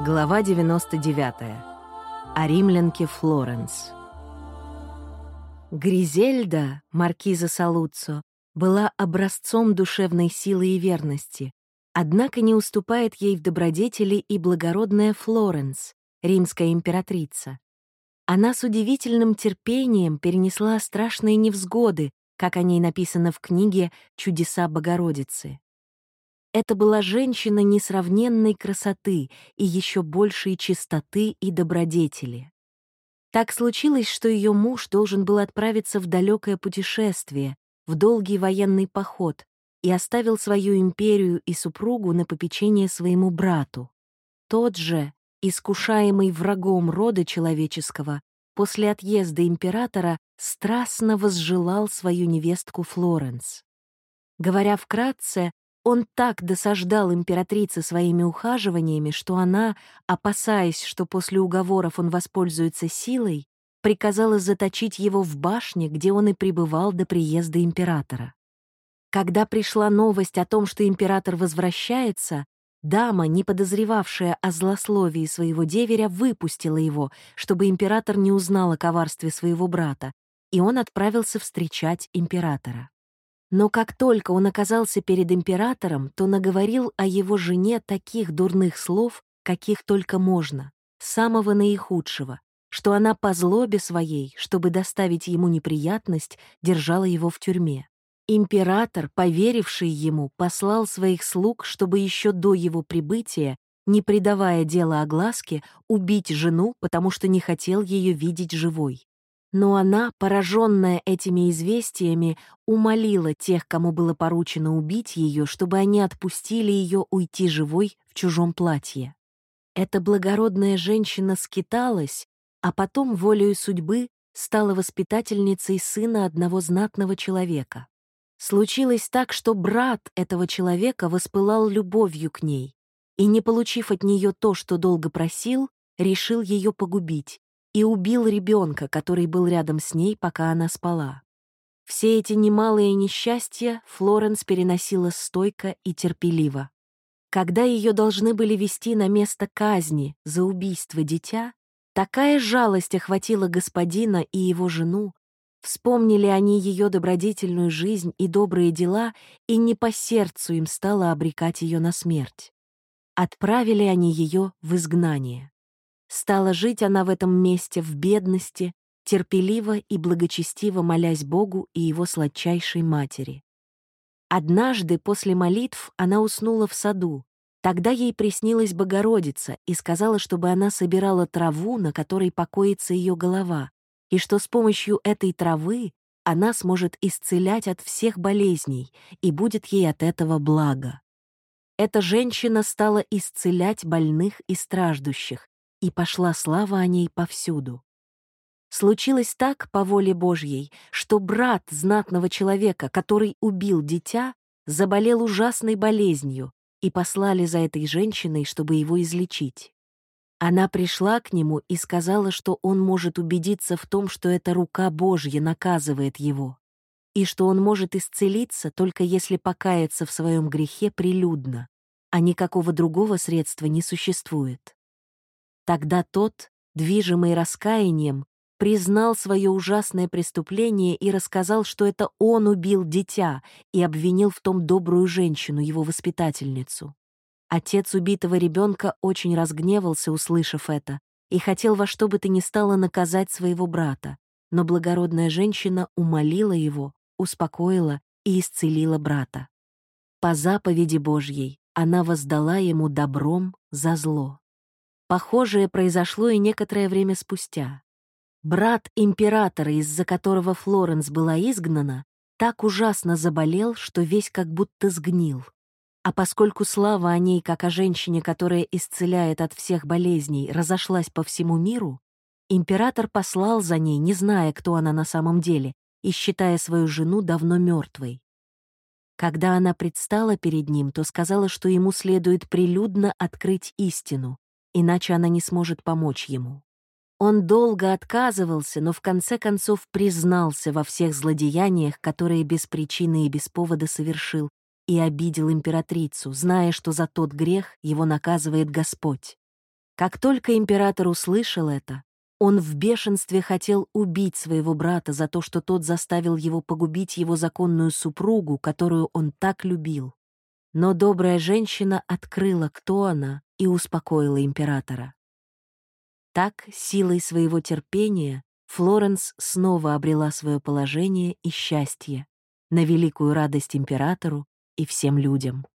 Глава 99. О римлянке Флоренс. Гризельда, маркиза Салуццо, была образцом душевной силы и верности, однако не уступает ей в добродетели и благородная Флоренс, римская императрица. Она с удивительным терпением перенесла страшные невзгоды, как о ней написано в книге «Чудеса Богородицы». Это была женщина несравненной красоты и еще большей чистоты и добродетели. Так случилось, что ее муж должен был отправиться в далекое путешествие, в долгий военный поход, и оставил свою империю и супругу на попечение своему брату. Тот же, искушаемый врагом рода человеческого, после отъезда императора страстно возжелал свою невестку Флоренс. Говоря вкратце, он так досаждал императрице своими ухаживаниями, что она, опасаясь, что после уговоров он воспользуется силой, приказала заточить его в башне, где он и пребывал до приезда императора. Когда пришла новость о том, что император возвращается, дама, не подозревавшая о злословии своего деверя, выпустила его, чтобы император не узнал о коварстве своего брата, и он отправился встречать императора. Но как только он оказался перед императором, то наговорил о его жене таких дурных слов, каких только можно, самого наихудшего, что она по злобе своей, чтобы доставить ему неприятность, держала его в тюрьме. Император, поверивший ему, послал своих слуг, чтобы еще до его прибытия, не придавая дела огласке, убить жену, потому что не хотел ее видеть живой. Но она, пораженная этими известиями, умолила тех, кому было поручено убить ее, чтобы они отпустили ее уйти живой в чужом платье. Эта благородная женщина скиталась, а потом, волею судьбы, стала воспитательницей сына одного знатного человека. Случилось так, что брат этого человека воспылал любовью к ней и, не получив от нее то, что долго просил, решил ее погубить и убил ребенка, который был рядом с ней, пока она спала. Все эти немалые несчастья Флоренс переносила стойко и терпеливо. Когда ее должны были вести на место казни за убийство дитя, такая жалость охватила господина и его жену, вспомнили они ее добродетельную жизнь и добрые дела, и не по сердцу им стало обрекать ее на смерть. Отправили они ее в изгнание. Стала жить она в этом месте в бедности, терпеливо и благочестиво молясь Богу и его сладчайшей матери. Однажды после молитв она уснула в саду. Тогда ей приснилась Богородица и сказала, чтобы она собирала траву, на которой покоится ее голова, и что с помощью этой травы она сможет исцелять от всех болезней, и будет ей от этого благо. Эта женщина стала исцелять больных и страждущих, и пошла слава о ней повсюду. Случилось так, по воле Божьей, что брат знатного человека, который убил дитя, заболел ужасной болезнью, и послали за этой женщиной, чтобы его излечить. Она пришла к нему и сказала, что он может убедиться в том, что эта рука Божья наказывает его, и что он может исцелиться, только если покаяться в своем грехе прилюдно, а никакого другого средства не существует. Тогда тот, движимый раскаянием, признал свое ужасное преступление и рассказал, что это он убил дитя и обвинил в том добрую женщину, его воспитательницу. Отец убитого ребенка очень разгневался, услышав это, и хотел во что бы то ни стало наказать своего брата, но благородная женщина умолила его, успокоила и исцелила брата. По заповеди Божьей она воздала ему добром за зло. Похожее произошло и некоторое время спустя. Брат императора, из-за которого Флоренс была изгнана, так ужасно заболел, что весь как будто сгнил. А поскольку слава о ней, как о женщине, которая исцеляет от всех болезней, разошлась по всему миру, император послал за ней, не зная, кто она на самом деле, и считая свою жену давно мертвой. Когда она предстала перед ним, то сказала, что ему следует прилюдно открыть истину, иначе она не сможет помочь ему. Он долго отказывался, но в конце концов признался во всех злодеяниях, которые без причины и без повода совершил, и обидел императрицу, зная, что за тот грех его наказывает Господь. Как только император услышал это, он в бешенстве хотел убить своего брата за то, что тот заставил его погубить его законную супругу, которую он так любил. Но добрая женщина открыла, кто она, и успокоила императора. Так, силой своего терпения, Флоренс снова обрела свое положение и счастье, на великую радость императору и всем людям.